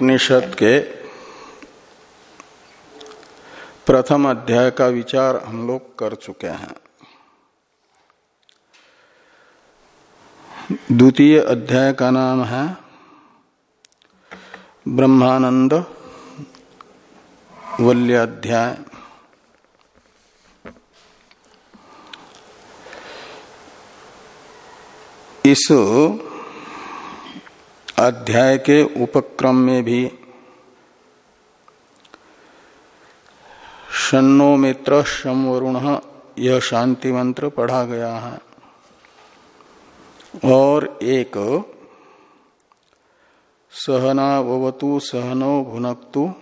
उपनिषद के प्रथम अध्याय का विचार हम लोग कर चुके हैं। द्वितीय अध्याय का नाम है ब्रह्मानंद वल्याध्याय। इस अध्याय के उपक्रम में भी शनो मित्र शम वरुण यह शांति मंत्र पढ़ा गया है। और एक, सहना ववतु, सहनो भुनक्तु,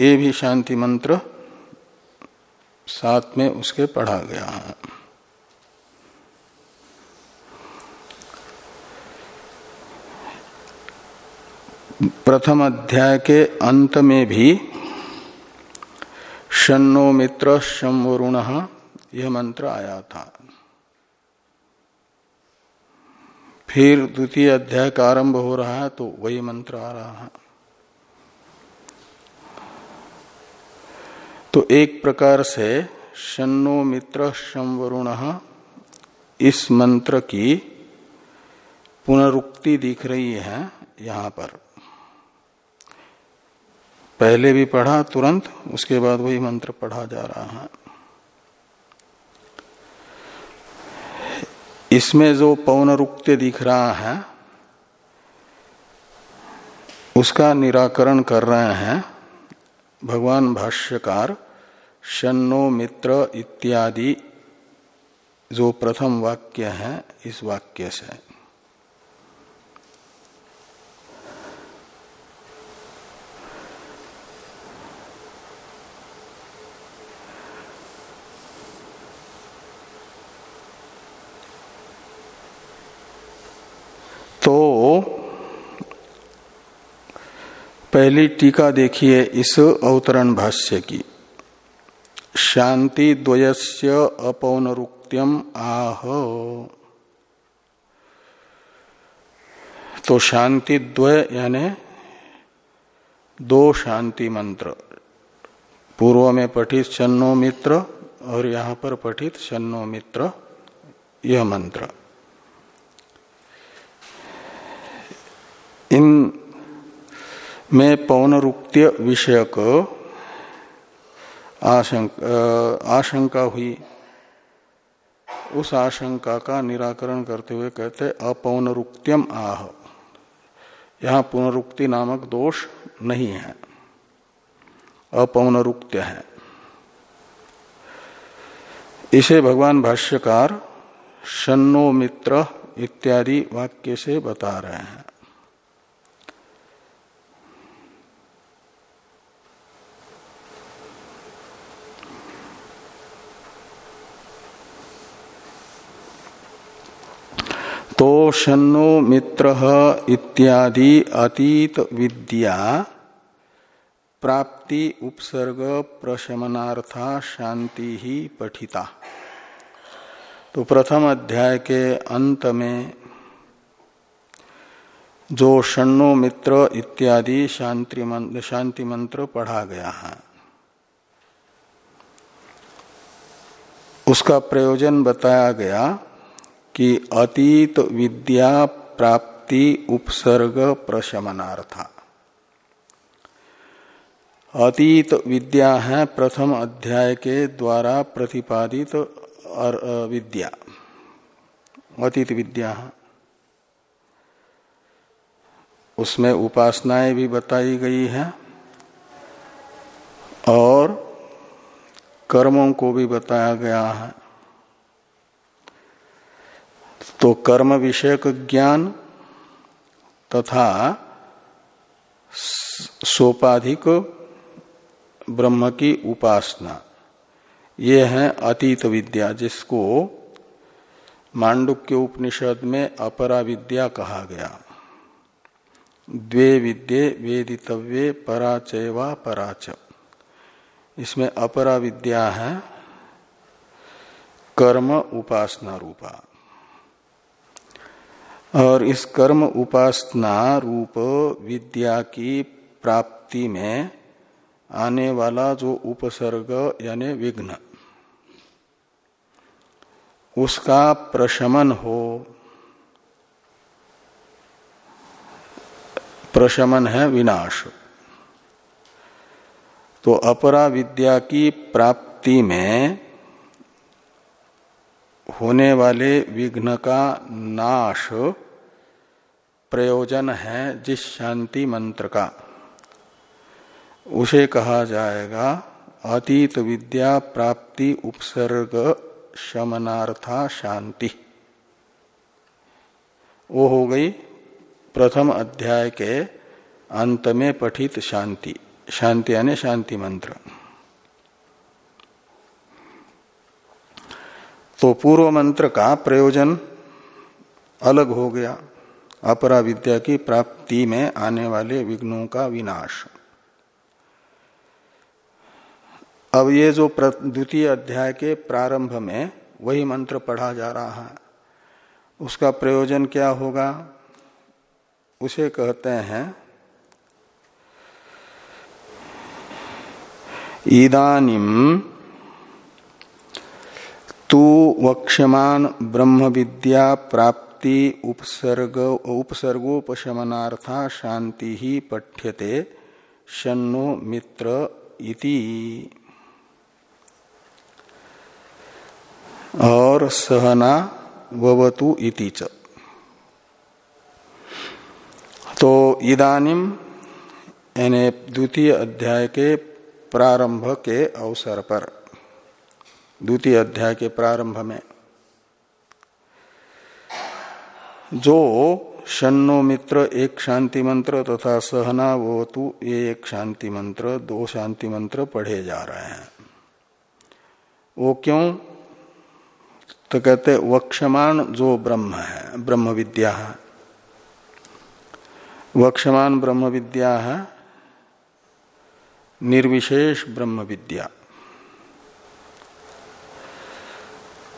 ये भी शांति मंत्र साथ में उसके पढ़ा गया है। प्रथम अध्याय के अंत में भी शनो मित्र शम वरुण यह मंत्र आया था। फिर द्वितीय अध्याय का आरंभ हो रहा है तो वही मंत्र आ रहा है। तो एक प्रकार से शनो मित्र शम वरुण इस मंत्र की पुनरुक्ति दिख रही है यहाँ पर। पहले भी पढ़ा, तुरंत उसके बाद वही मंत्र पढ़ा जा रहा है। इसमें जो पौनरुक्त्य दिख रहा है, उसका निराकरण कर रहे हैं भगवान भाष्यकार शनो मित्र इत्यादि जो प्रथम वाक्य है इस वाक्य से तो पहली टीका देखिए इस अवतरण भाष्य की। शांति द्वयस्य अपौनरुक्त्यम आह। तो शांति द्वय यानी दो शांति मंत्र। पूर्व में पठित शनो मित्र और यहाँ पर पठित शनो मित्र, यह मंत्र। इन में पौनरुक्त्य विषयक आशंका, आशंका हुई। उस आशंका का निराकरण करते हुए कहते अपौनरुक्त्यम आह। यहाँ पुनरुक्ति नामक दोष नहीं है। अपौनरुक्त्य है। इसे भगवान भाष्यकार शनो मित्र इत्यादि वाक्य से बता रहे हैं। तो शनो मित्र इत्यादि अतीत विद्या प्राप्ति उपसर्ग प्रशमनार्था शांति ही पठिता। तो प्रथम अध्याय के अंत में जो शनो मित्र इत्यादि शांति मंत्र, शांति मंत्र पढ़ा गया है उसका प्रयोजन बताया गया कि अतीत विद्या प्राप्ति उपसर्ग प्रशमनार्था। अतीत विद्या है प्रथम अध्याय के द्वारा प्रतिपादित और विद्या। अतीत विद्या है। उसमें उपासनाएँ भी बताई गई है और कर्मों को भी बताया गया है। तो कर्म विषयक ज्ञान तथा सोपाधिक ब्रह्म की उपासना। ये है अतीत विद्या, जिसको मांडुक्य उपनिषद में अपरा विद्या कहा गया। द्वे विद्ये वेदितव्ये पराचय व पराच। इसमें अपरा विद्या है, कर्म उपासना रूपा। और इस कर्म उपासना रूप विद्या की प्राप्ति में आने वाला जो उपसर्ग यानी विघ्न, उसका प्रशमन हो, प्रशमन है विनाश। तो अपरा विद्या की प्राप्ति में होने वाले विघ्न का नाश प्रयोजन है जिस शांति मंत्र का। उसे कहा जाएगा, अतीत विद्या प्राप्ति उपसर्ग शमनार्था शांति। वो हो गई प्रथम अध्याय के अंत में पठित शांति शांति यानी शांति मंत्र। तो पूर्व मंत्र का प्रयोजन अलग हो गया। अपरा विद्या की प्राप्ति में आने वाले विघ्नों का विनाश। अब ये जो द्वितीय अध्याय के प्रारंभ में वही मंत्र पढ़ा जा रहा है। उसका प्रयोजन क्या होगा? उसे कहते हैं, इदानिम तू वक्ष्यमान ब्रह्म विद्या प्राप्ति उपसर्ग, उपसर्गोपशमनार्था शांति ही पठ्यते शनो मित्र इति। और सहना ववतु इति च। तो इदानिम यानी द्वितीय अध्याय के प्रारंभ के अवसर पर। द्वितीय अध्याय के प्रारंभ में। जो शनो मित्र एक शांति मंत्र तथा सहना वतु ये एक शांति मंत्र, दो शांति मंत्र पढ़े जा रहे हैं। वो क्यों? तो कहते वक्षमान जो ब्रह्म है ब्रह्म विद्या है। वक्षमान ब्रह्म विद्या है, निर्विशेष ब्रह्म विद्या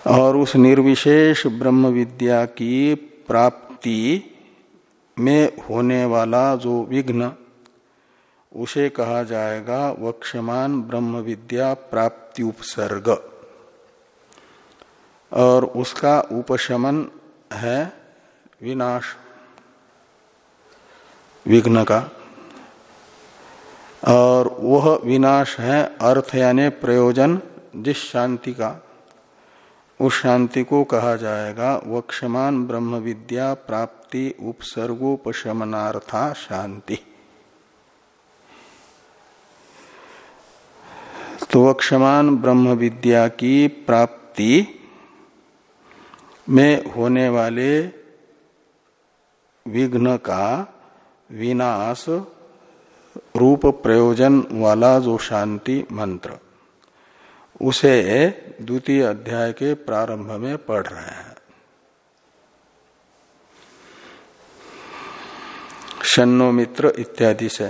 और उस निर्विशेष ब्रह्म विद्या की प्राप्ति में होने वाला जो विघ्न, उसे कहा जाएगा वक्षमान ब्रह्म विद्या प्राप्ति उपसर्ग। और उसका उपशमन है विनाश, विघ्न का। और वह विनाश है अर्थ यानी प्रयोजन, जिस शांति का। उस शांति को कहा जाएगा, वक्षमान ब्रह्म विद्या प्राप्ति उपसर्गोपशमनार्था शांति। तो वक्षमान ब्रह्म विद्या की प्राप्ति में होने वाले विघ्न का विनाश रूप प्रयोजन वाला जो शांति मंत्र। उसे द्वितीय अध्याय के प्रारंभ में पढ़ रहे हैं। शनो मित्र इत्यादि से।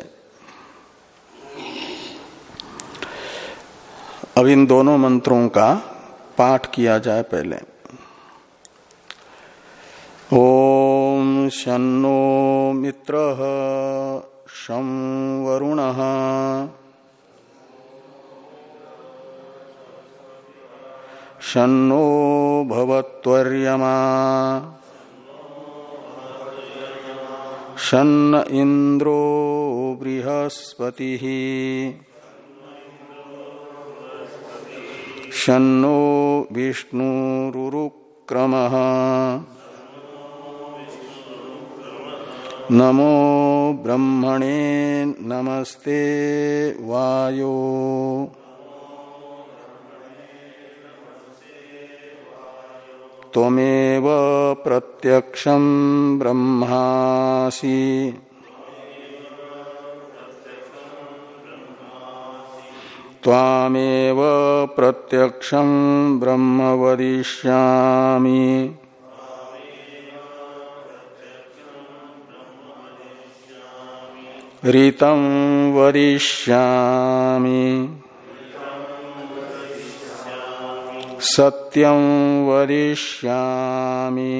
अब इन दोनों मंत्रों का पाठ किया जाए पहले। ओम शनो मित्र शं वरुणः शन्नो भवत्वर्यमा। शन्न इन्द्रो बृहस्पतिः। शन्नो विष्णुरुक्रमः नमो ब्रह्मणे नमस्ते वायो। त्वमेव प्रत्यक्षं ब्रह्मासि। त्वामेव प्रत्यक्षं ब्रह्म वदिष्यामि। ऋतं वदिष्यामि। सत्यं वदिष्यामि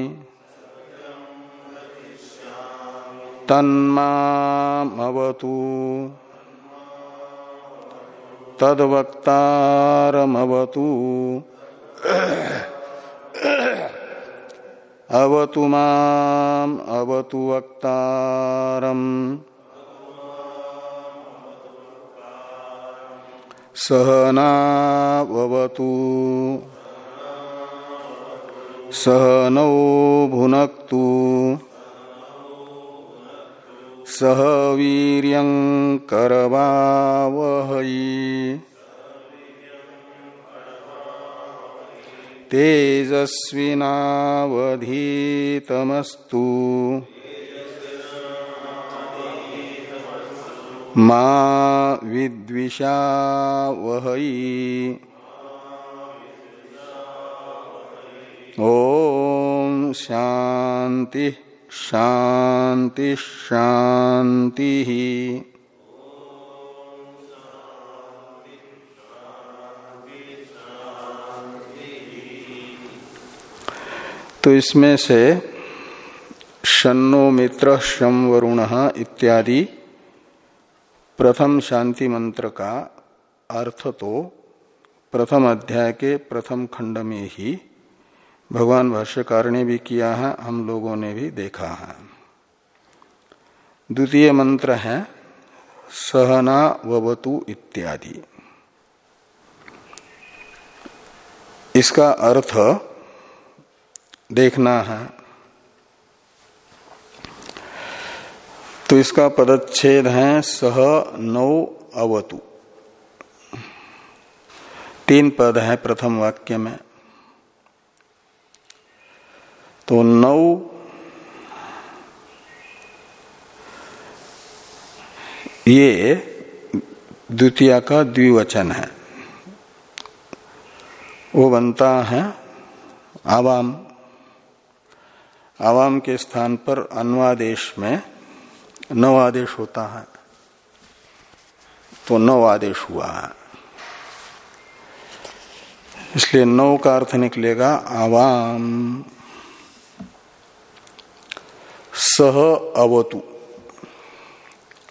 तन्मावतु तदवक्तारमवतु। अवतु माम अवतु वक्तारम। सहनावतु सहनौ भुनक्तु। सह वीर करवावहै। तेजस्विनावधीतमस्तु। मा वहै ओम शांति शांति शांति तो इसमें से शनो मित्र शम वरुण इत्यादि प्रथम शांति मंत्र का अर्थ तो प्रथम अध्याय के प्रथम खंड में ही भगवान भाष्यकार ने भी किया है, हम लोगों ने भी देखा है। द्वितीय मंत्र है, सहना ववतु इत्यादि। इसका अर्थ देखना है तो इसका पदच्छेद है सह नौ अवतु। तीन पद है प्रथम वाक्य में। तो नौ ये द्वितीय का द्विवचन है। वो बनता है आवाम। आवाम के स्थान पर अन्वादेश में नव आदेश होता है। तो नव आदेश हुआ है। इसलिए नौ का अर्थ निकलेगा आवाम। सह अवतु।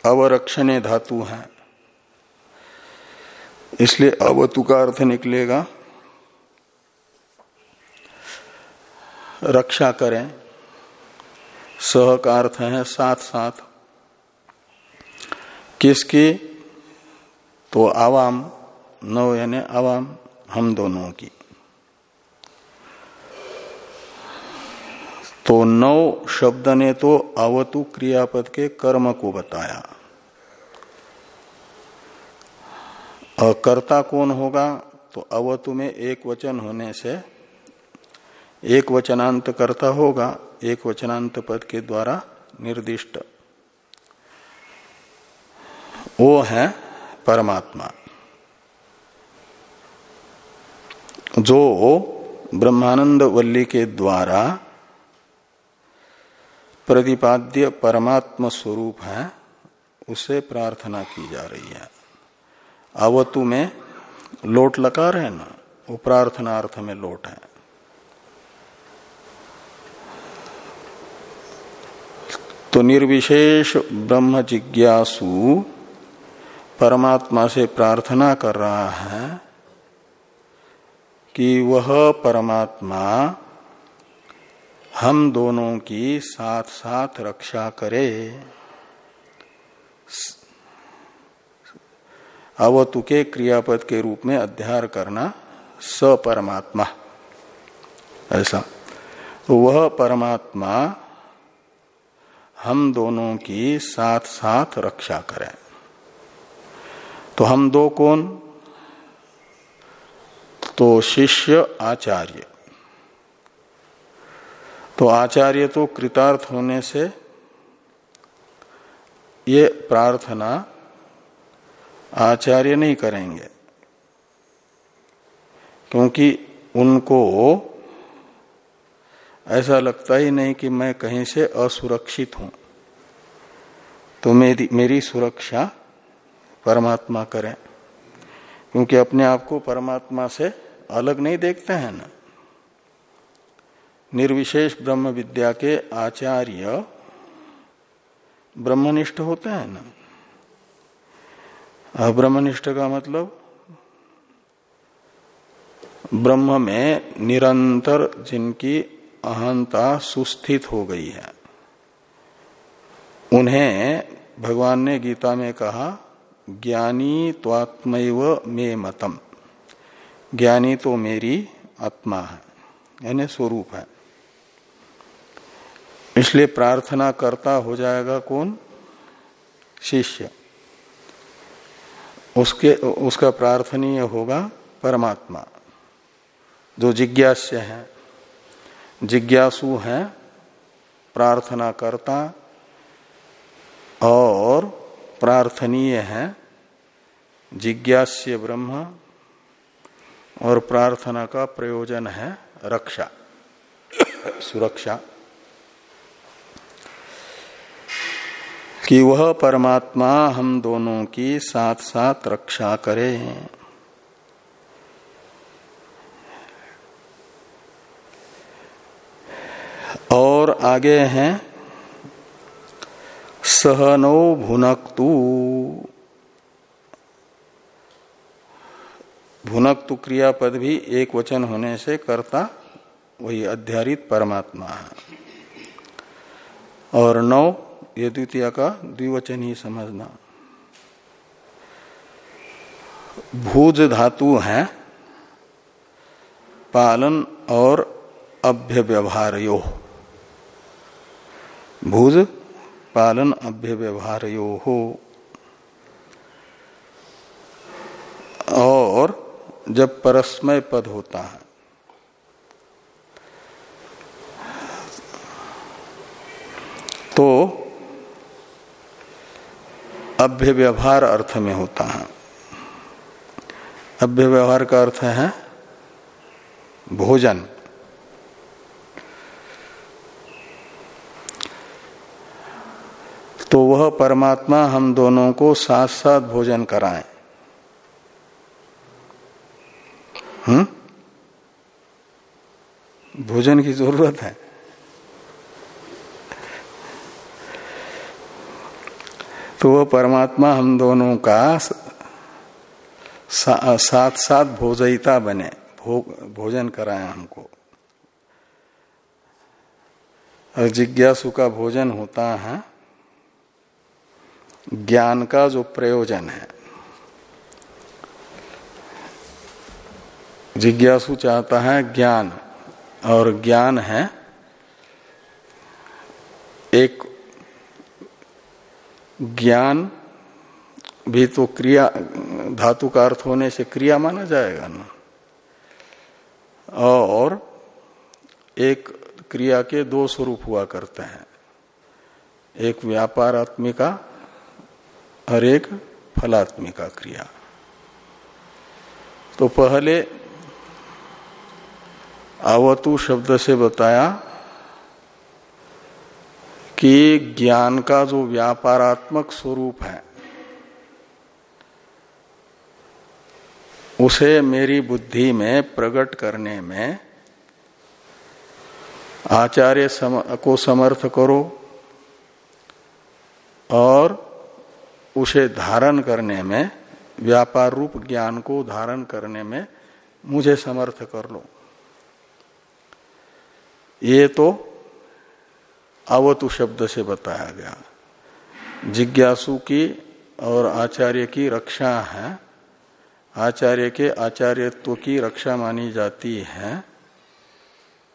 अवरक्षणे धातु है। इसलिए अवतु का अर्थ निकलेगा, रक्षा करें। सह का अर्थ है साथ साथ किसकी? तो आवाम नव यानी आवाम, हम दोनों की। तो नौ शब्द ने तो अवतु क्रियापद के कर्म को बताया। और कर्ता कौन होगा? तो अवतु में एक वचन होने से एक वचनांत कर्ता होगा, एक वचनांत पद के द्वारा निर्दिष्ट। वो है परमात्मा। जो ब्रह्मानंद वल्ली के द्वारा प्रतिपाद्य परमात्म स्वरूप है, उसे प्रार्थना की जा रही है। अवतु में लोट लकार है ना, वो प्रार्थना अर्थ में लोट है। तो निर्विशेष ब्रह्म जिज्ञासु परमात्मा से प्रार्थना कर रहा है कि वह परमात्मा हम दोनों की साथ साथ रक्षा करे। अवतु के क्रियापद के रूप में अध्यार करना स परमात्मा ऐसा। तो वह परमात्मा हम दोनों की साथ साथ रक्षा करें। तो हम दो कौन? तो शिष्य आचार्य। तो आचार्य तो कृतार्थ होने से ये प्रार्थना आचार्य नहीं करेंगे। क्योंकि उनको ऐसा लगता ही नहीं कि मैं कहीं से असुरक्षित हूँ। तो मेरी मेरी सुरक्षा परमात्मा करें। क्योंकि अपने आप को परमात्मा से अलग नहीं देखते हैं ना। निर्विशेष ब्रह्म विद्या के आचार्य ब्रह्मनिष्ठ होते हैं ना। अब्रह्मनिष्ठ का मतलब ब्रह्म में निरंतर जिनकी अहंता सुस्थित हो गई है, उन्हें भगवान ने गीता में कहा ज्ञानी त्वात्मैव मे मतम। ज्ञानी तो मेरी आत्मा है, यानी स्वरूप है। इसलिए प्रार्थना करता हो जाएगा कौन? शिष्य। उसके, उसका प्रार्थनीय होगा परमात्मा। जो जिज्ञास्य है, जिज्ञासु है, प्रार्थना करता और प्रार्थनीय है, जिज्ञास्य ब्रह्म और प्रार्थना का प्रयोजन है रक्षा, सुरक्षा। कि वह परमात्मा हम दोनों की साथ साथ रक्षा करे। और आगे हैं सहनो भुनक्तु। भुनक्तु क्रियापद भी एक वचन होने से करता वही अध्यारित परमात्मा है। और नौ, ये द्वितीय का द्विवचन ही समझना। भूज धातु है, पालन और अभ्य व्यवहार यो। भूज पालन अभ्य व्यवहार यो हो और जब परस्मय पद होता है तो अभ्य व्यवहार अर्थ में होता है। अभ्य व्यवहार का अर्थ है भोजन। तो वह परमात्मा हम दोनों को साथ साथ भोजन कराए। हम्म भोजन की ज़रूरत है। तो वह परमात्मा हम दोनों का सा, साथ साथ भोजयिता बने भो, भोजन कराए हमको। जिज्ञासु का भोजन होता है। ज्ञान का जो प्रयोजन है। जिज्ञासु चाहता है ज्ञान, और ज्ञान है एक ज्ञान भी तो क्रिया, धातु का अर्थ होने से क्रिया माना जाएगा ना। और एक क्रिया के दो स्वरूप हुआ करते हैं। एक व्यापारात्मिका और एक फलात्मिका क्रिया। तो पहले आवतु शब्द से बताया कि ज्ञान का जो व्यापारात्मक स्वरूप है उसे मेरी बुद्धि में प्रकट करने में आचार्य सम, को समर्थ करो और उसे धारण करने में, व्यापार रूप ज्ञान को धारण करने में मुझे समर्थ कर लो। ये तो अवतु शब्द से बताया गया। जिज्ञासु की और आचार्य की रक्षा है। आचार्य के आचार्यत्व की रक्षा मानी जाती है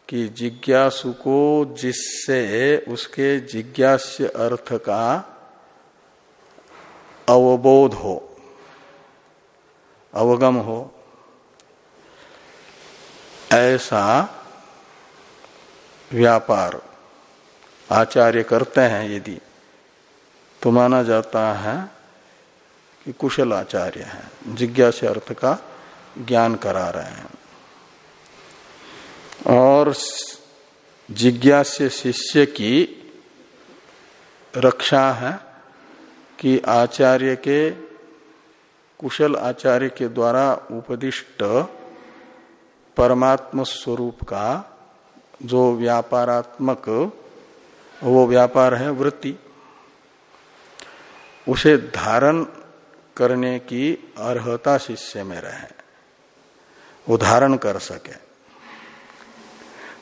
कि जिज्ञासु को जिससे उसके जिज्ञास्य अर्थ का अवबोध हो, अवगम हो, ऐसा व्यापार आचार्य करते हैं यदि तो माना जाता है कि कुशल आचार्य है, जिज्ञास अर्थ का ज्ञान करा रहे हैं। और जिज्ञास्य शिष्य की रक्षा है कि आचार्य के, कुशल आचार्य के द्वारा उपदिष्ट परमात्म स्वरूप का जो व्यापारात्मक, वो व्यापार है वृत्ति, उसे धारण करने की अर्हता शिष्य में रहे। वो धारण कर सके।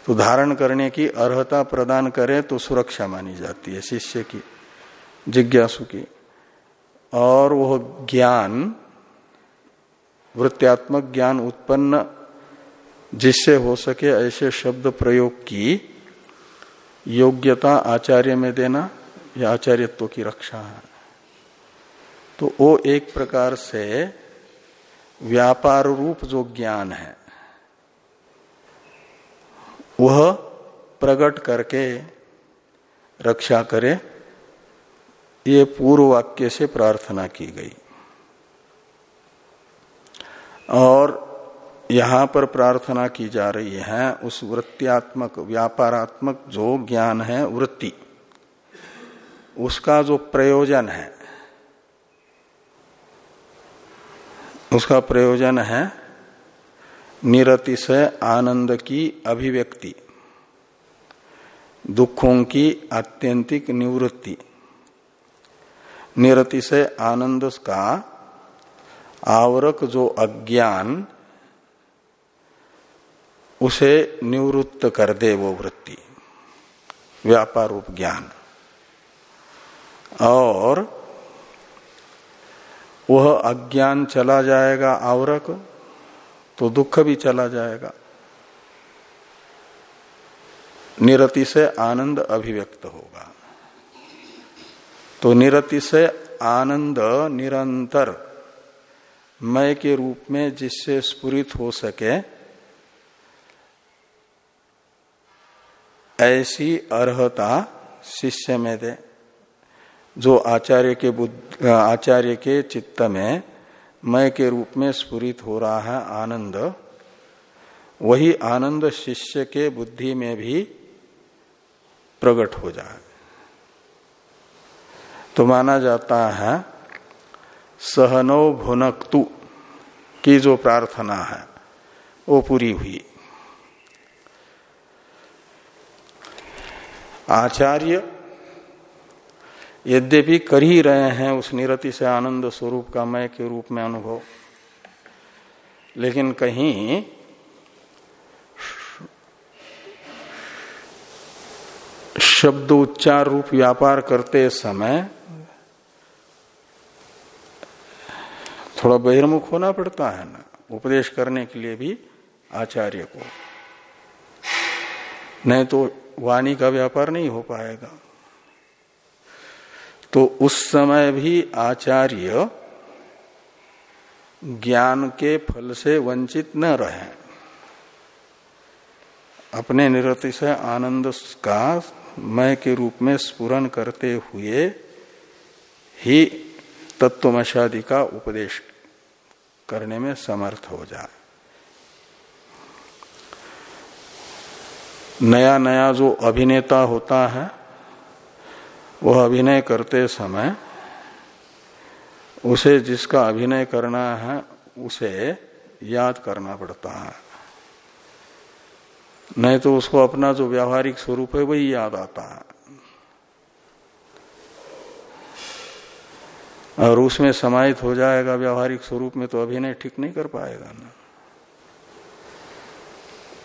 तो धारण करने की अर्हता प्रदान करे तो सुरक्षा मानी जाती है शिष्य की, जिज्ञासु की। और वह ज्ञान, वृत्त्यात्मक ज्ञान उत्पन्न जिससे हो सके ऐसे शब्द प्रयोग की, योग्यता आचार्य में देना यह आचार्यत्व की रक्षा। है तो वो एक प्रकार से व्यापार रूप जो ज्ञान है, वह प्रकट करके रक्षा करे ये पूर्व वाक्य से प्रार्थना की गई। और यहाँ पर प्रार्थना की जा रही है, उस वृत्त्यात्मक, व्यापारात्मक जो ज्ञान है, वृत्ति, उसका जो प्रयोजन है, उसका प्रयोजन है निरति से आनंद की अभिव्यक्ति, दुखों की आत्यंतिक निवृत्ति। निरति से आनंद का आवरक जो अज्ञान, उसे निवृत्त कर दे वो वृत्ति। व्यापार रूप ज्ञान। और वह अज्ञान चला जाएगा आवरक तो दुख भी चला जाएगा। निरति से आनंद अभिव्यक्त होगा। तो निरति से आनंद निरंतर मय के रूप में जिससे स्फुरित हो सके, ऐसी अर्हता शिष्य में दे, जो आचार्य के बुद्ध, आचार्य के चित्त में मय के रूप में स्फुरित हो रहा है आनंद, वही आनंद शिष्य के बुद्धि में भी प्रकट हो जाए। तो माना जाता है, सहनो भुनकतु की जो प्रार्थना है, वो पूरी हुई। आचार्य यद्यपि कर ही रहे हैं उस निरति से आनंद स्वरूप का मय के रूप में अनुभव, लेकिन कहीं शब्द उच्चार रूप व्यापार करते समय थोड़ा बहिर्मुख होना पड़ता है ना, उपदेश करने के लिए भी आचार्य को। नहीं तो वाणी का व्यापार नहीं हो पाएगा। तो उस समय भी आचार्य ज्ञान के फल से वंचित न रहे। अपने निरति से आनंद का मय के रूप में स्पुरन करते हुए ही तत्वमशादि का उपदेश करने में समर्थ हो जाए। नया नया जो अभिनेता होता है, वह अभिनय करते समय उसे जिसका अभिनय करना है, उसे याद करना पड़ता है। नहीं तो उसको अपना जो व्यावहारिक स्वरूप है, वही याद आता है। और उसमें समाहित हो जाएगा व्यावहारिक स्वरूप में तो अभिनय ठीक नहीं कर पाएगा ना।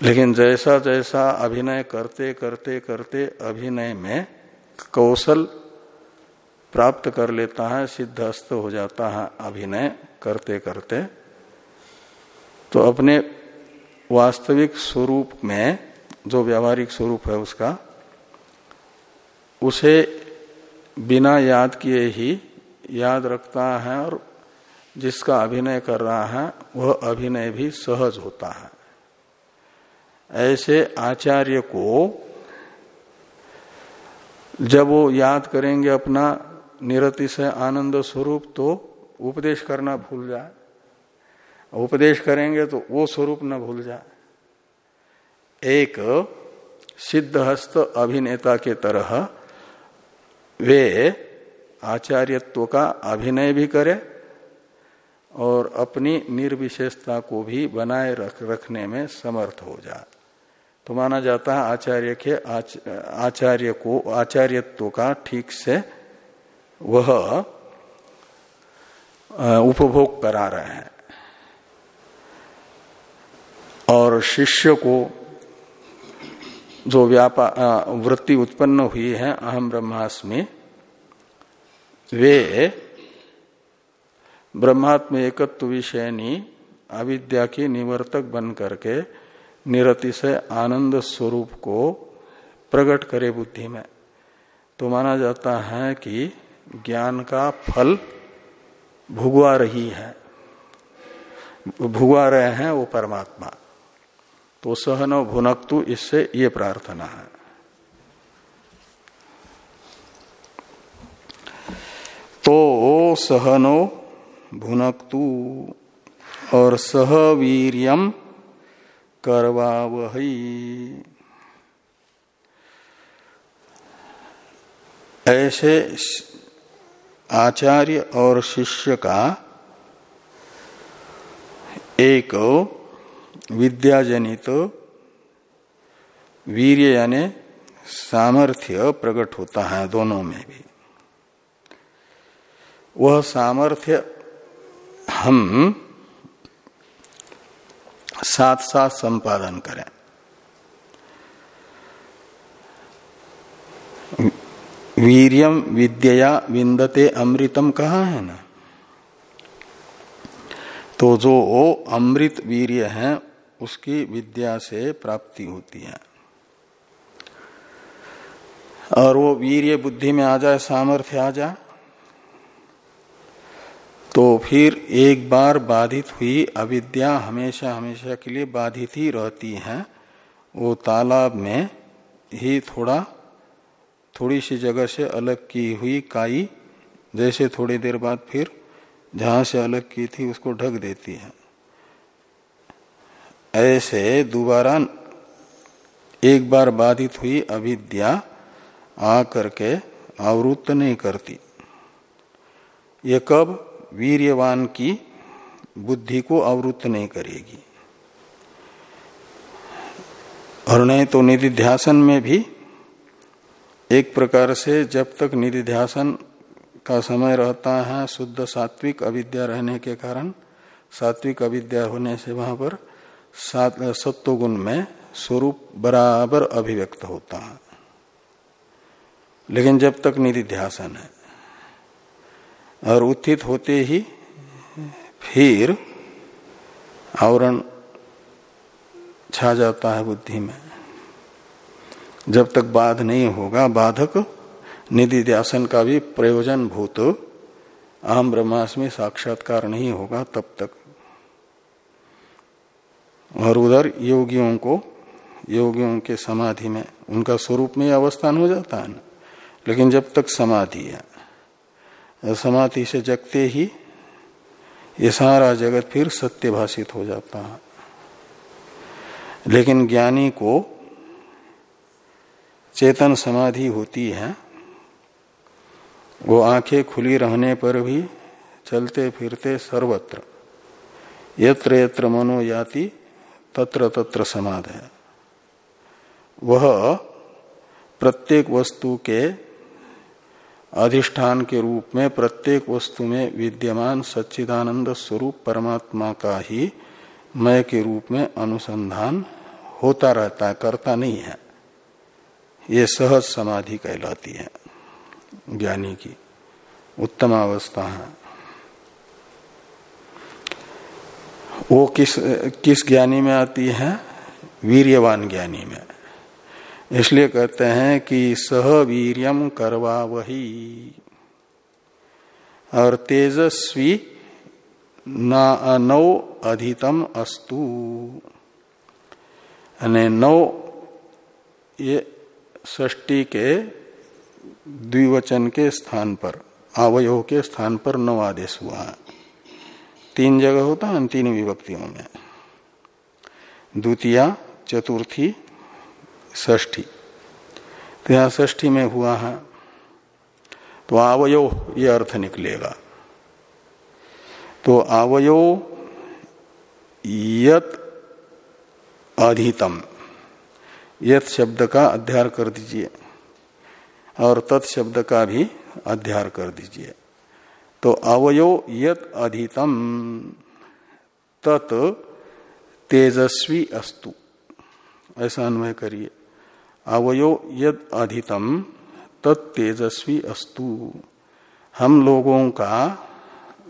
लेकिन जैसा जैसा अभिनय करते करते करते अभिनय में कौशल प्राप्त कर लेता है, सिद्धस्त हो जाता है अभिनय करते करते तो अपने वास्तविक स्वरूप में जो व्यावहारिक स्वरूप है उसका, उसे बिना याद किए ही याद रखता है और जिसका अभिनय कर रहा है, वह अभिनय भी सहज होता है। ऐसे आचार्य को जब वो याद करेंगे अपना निरति से आनंद स्वरूप तो उपदेश करना भूल जाए। उपदेश करेंगे तो वो स्वरूप न भूल जाए। एक सिद्धहस्त अभिनेता के तरह वे आचार्यत्व का अभिनय भी करे और अपनी निर्विशेषता को भी बनाए रख रखने में समर्थ हो जाए तो माना जाता है आचार्य के आच, आचार्य को आचार्यत्व का ठीक से वह उपभोग करा रहे हैं। और शिष्य को जो व्यापार वृत्ति उत्पन्न हुई है अहम ब्रह्मास्मि वे ब्रह्मात्म एकत्व विषयनी अविद्या की निवर्तक बन करके निरति से आनंद स्वरूप को प्रकट करे बुद्धि में। तो माना जाता है कि ज्ञान का फल भुगवा रही है। भुगवा रहे हैं वो परमात्मा। तो सहन भुनकतु इससे ये प्रार्थना है। तो सहनो भुनकतु। और सह सहवीरियम करवा वही ऐसे आचार्य और शिष्य का एक विद्याजनित वीर्य यानी सामर्थ्य प्रकट होता है दोनों में भी। वह सामर्थ्य हम साथ साथ संपादन करें। वीरियम विद्या विंदते अमृतम कहा है ना? तो जो अमृत वीर्य है, उसकी विद्या से प्राप्ति होती है। और वो वीर्य बुद्धि में आ जाए, सामर्थ्य आ जाए तो फिर एक बार बाधित हुई अविद्या हमेशा हमेशा के लिए बाधित ही रहती है। वो तालाब में ही थोड़ा, थोड़ी सी जगह से अलग की हुई काई, जैसे थोड़ी देर बाद फिर जहाँ से अलग की थी उसको ढक देती है। ऐसे दोबारा एक बार बाधित हुई अविद्या आ करके आवृत्त नहीं करती। ये कब? वीर्यवान की बुद्धि को आवृत्त नहीं करेगी। और नहीं तो निधिध्यासन में भी एक प्रकार से जब तक निधिध्यासन का समय रहता है, शुद्ध सात्विक अविद्या रहने के कारण, सात्विक अविद्या होने से वहाँ पर सत्व गुण में स्वरूप बराबर अभिव्यक्त होता है। लेकिन जब तक निधि निधिध्यासन है और उत्थित होते ही फिर आवरण छा जाता है बुद्धि में। जब तक बाध नहीं होगा, बाधक निधि ध्यासन का भी प्रयोजन भूत अहम ब्रह्मास्मि साक्षात्कार नहीं होगा तब तक। और उधर योगियों को, योगियों के समाधि में, उनका स्वरूप में अवस्थान हो जाता है ना। लेकिन जब तक समाधि है समाधि से जगते ही ये सारा जगत फिर सत्य भाषित हो जाता है। लेकिन ज्ञानी को चेतन समाधि होती है, वो आँखें खुली रहने पर भी चलते फिरते सर्वत्र, यत्र यत्र मनो याति तत्र तत्र समाध है। वह प्रत्येक वस्तु के अधिष्ठान के रूप में प्रत्येक वस्तु में विद्यमान सच्चिदानंद स्वरूप परमात्मा का ही मय के रूप में अनुसंधान होता रहता है करता नहीं है। ये सहज समाधि कहलाती है, ज्ञानी की उत्तम अवस्था है। वो किस किस ज्ञानी में आती है? वीर्यवान ज्ञानी में। इसलिए कहते हैं कि सह वीरियम करवा वही। और तेजस्वी नौ अधितम अस्तु। नौ, ये ष्टी के द्विवचन के स्थान पर, अवयव के स्थान पर नौ आदेश हुआ है। तीन जगह होता है, तीन विभक्तियों में। द्वितीय, चतुर्थी ष्ठी तो यहाँ ष्ठी में हुआ है तो अवयव ये अर्थ निकलेगा। तो अवयव यत अधितम, यत शब्द का अध्यार कर दीजिए, और तत् शब्द का भी अध्यार कर दीजिए। तो अवयो यत अधितम, तत् तेजस्वी अस्तु। ऐसा अन्वय करिए। अवयो यद अधितम, तत् तेजस्वी अस्तु। हम लोगों का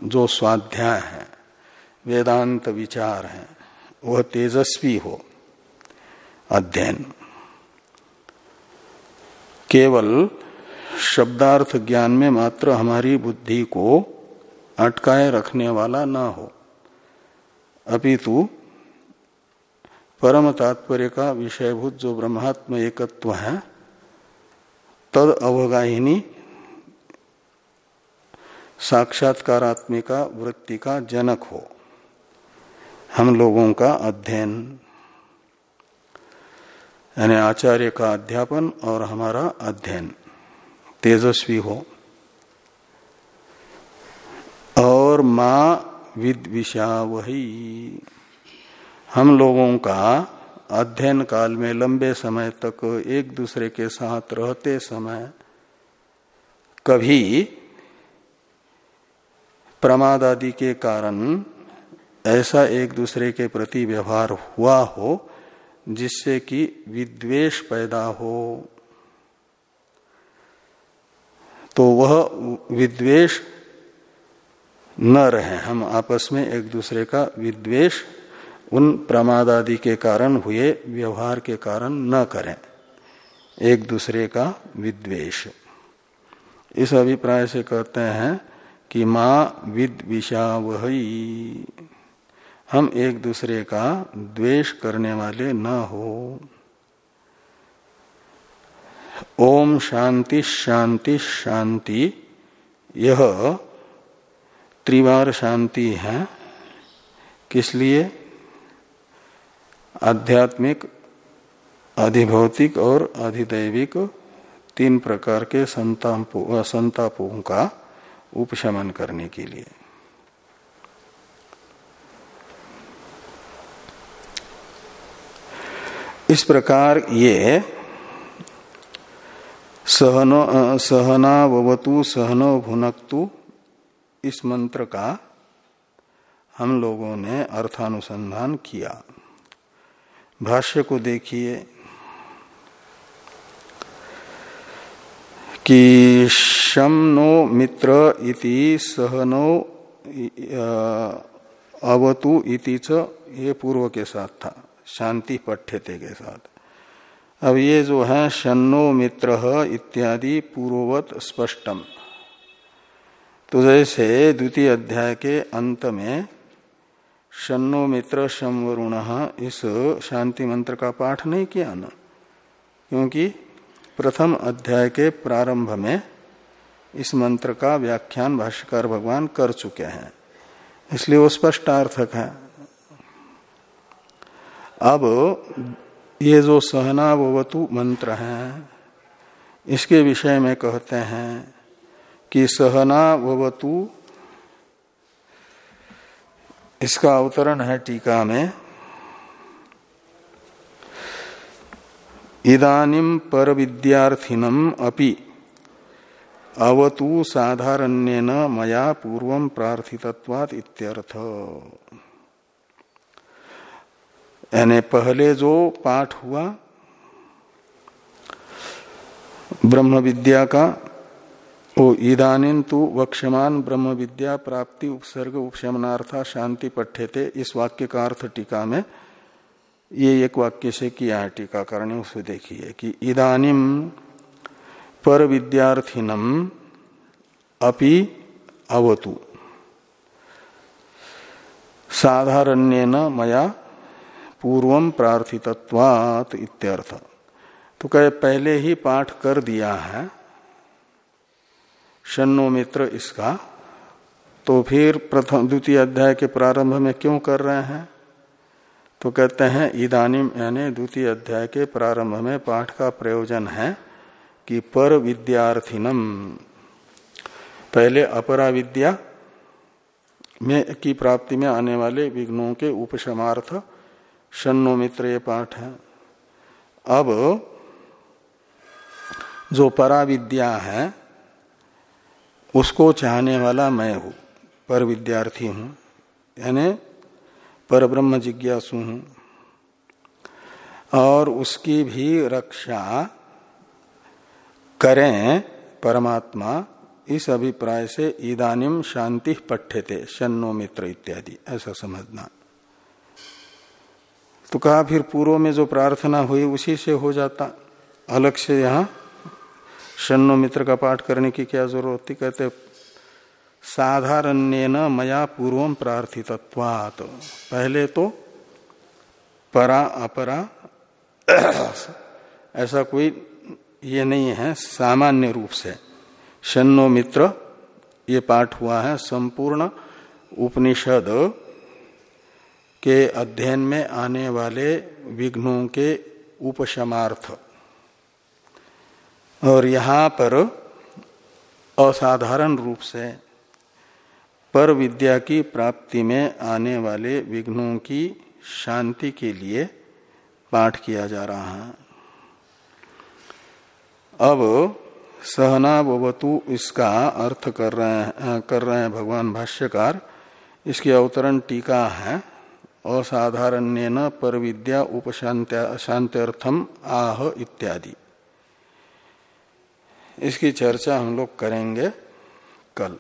जो स्वाध्याय है, वेदांत विचार है, वह तेजस्वी हो। अध्ययन। केवल शब्दार्थ ज्ञान में मात्र हमारी बुद्धि को अटकाए रखने वाला न हो। अपितु परम तात्पर्य का विषयभूत जो ब्रह्मात्म एकत्व है, तद अवगाहिनी साक्षात्कारात्मिका वृत्ति का जनक हो। हम लोगों का अध्ययन, यानी आचार्य का अध्यापन और हमारा अध्ययन, तेजस्वी हो। और माँ विद विषा वही हम लोगों का अध्ययन काल में लंबे समय तक एक दूसरे के साथ रहते समय कभी प्रमाद आदि के कारण ऐसा एक दूसरे के प्रति व्यवहार हुआ हो जिससे कि विद्वेश पैदा हो। तो वह विद्वेश न रहे, हम आपस में एक दूसरे का विद्वेश उन प्रमाद आदि के कारण हुए, व्यवहार के कारण न करें। एक दूसरे का विद्वेश इस अभिप्राय से कहते हैं कि माँ विद विषा वही हम एक दूसरे का द्वेष करने वाले न हो। ओम शांति शांति शांति। यह त्रिवार शांति है। किस लिए? आध्यात्मिक, अधिभौतिक और अधिदैविक तीन प्रकार के संतापों संतापों का उपशमन करने के लिए। इस प्रकार ये सहनो सहनावतु सहनो भुनक्तु इस मंत्र का हम लोगों ने अर्थानुसंधान किया। भाष्य को देखिए कि शम नो मित्र इति सहनो अवतु इति च ये पूर्व के साथ था, शांति पठ्यते के साथ। अब ये जो है शनो मित्र इत्यादि पूर्ववत स्पष्टम। तो जैसे द्वितीय अध्याय के अंत में शनो मित्र शम वरुण इस शांति मंत्र का पाठ नहीं किया ना। क्योंकि प्रथम अध्याय के प्रारंभ में इस मंत्र का व्याख्यान भाष्यकार भगवान कर चुके हैं। इसलिए वो स्पष्टार्थक है। अब ये जो सहनावतु मंत्र है, इसके विषय में कहते हैं कि सहनावतु इसका अवतरण है टीका में। इदानिम पर अपि अवतु साधारण्यन मया पूर्व प्रार्थितत्वात् इत्यर्थ। यानी पहले जो पाठ हुआ ब्रह्म विद्या का वो ईदानीन तु वक्षमान ब्रह्म विद्या प्राप्ति उपसर्ग उपशमनार्था शांति पठ्य थे इस वाक्य का अर्थ टीका में, ये एक वाक्य से किया है टीकाकरण उसे देखिए कि इदानिम पर विद्यार्थिनम अपि अवतु। साधारण्यन मया पूर्वम प्रार्थितत्वात इत्यर्थ। तो कहे, पहले ही पाठ कर दिया है शनो मित्र इसका। तो फिर प्रथम द्वितीय अध्याय के प्रारंभ में क्यों कर रहे हैं? तो कहते हैं इदानिम यानी द्वितीय अध्याय के प्रारंभ में पाठ का प्रयोजन है कि पर विद्यार्थिनम। पहले अपरा विद्या में की प्राप्ति में आने वाले विघ्नों के उपशमार्थ शनो मित्र ये पाठ है। अब जो पराविद्या है उसको चाहने वाला मैं हूँ, पर विद्यार्थी हूँ, यानी पर ब्रह्म जिज्ञासु हूँ। और उसकी भी रक्षा करें परमात्मा, इस अभिप्राय से इदानिम शांति पठ्यते शनो मित्र इत्यादि, ऐसा समझना। तो कहा फिर पूर्व में जो प्रार्थना हुई उसी से हो जाता, अलग से यहाँ शनो मित्र का पाठ करने की क्या ज़रूरत थी? कहते साधारण्य मया पूर्व प्रार्थित्वात पहले तो परा अपरा ऐसा कोई ये नहीं है, सामान्य रूप से। शनो मित्र, ये पाठ हुआ है संपूर्ण उपनिषद के अध्ययन में आने वाले विघ्नों के उपशमार्थ। और यहाँ पर असाधारण रूप से पर विद्या की प्राप्ति में आने वाले विघ्नों की शांति के लिए पाठ किया जा रहा है। अब सहना बवतु इसका अर्थ कर रहे हैं, कर रहे हैं भगवान भाष्यकार। इसकी अवतरण टीका है। असाधारण्य न पर विद्या उपशांत्यर्थम आह इत्यादि। इसकी चर्चा हम लोग करेंगे कल।